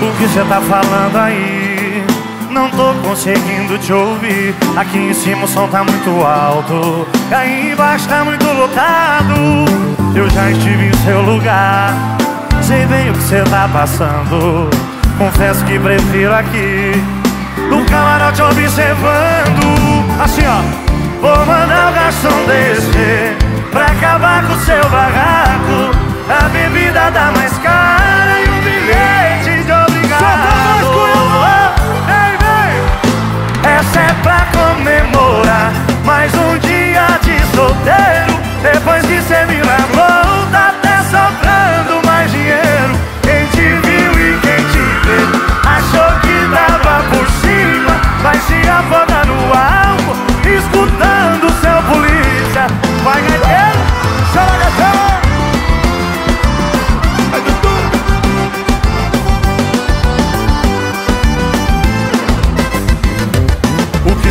O que você tá falando aí? Não tô conseguindo te ouvir. Aqui em cima o som tá muito alto. Aí embaixo tá muito lotado. Eu já estive em seu lugar. Sei bem o que você tá passando. Confesso que prefiro aqui. No camarote observando. Assim ó. Vou mandar o garçom descer. Pra comemorar mais um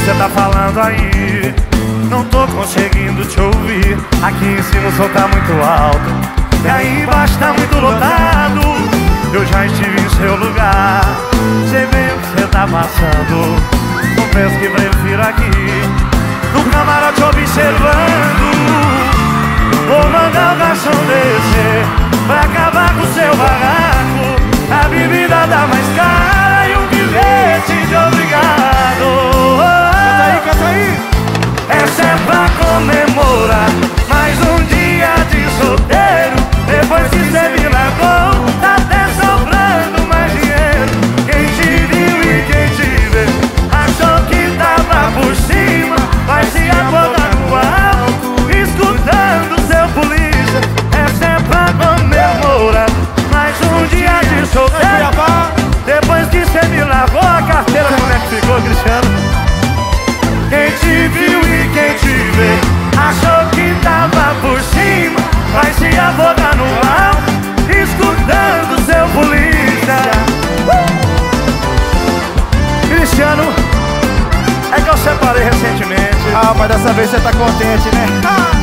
O que cê tá falando aí? Não tô conseguindo te ouvir. Aqui em cima o som tá muito alto. E aí embaixo tá muito lotado. Eu já estive em seu lugar. Sei bem o que cê tá passando. Confesso que prefiro aqui. No camarote observando. Separei recentemente Ah, mas dessa vez você tá contente, né?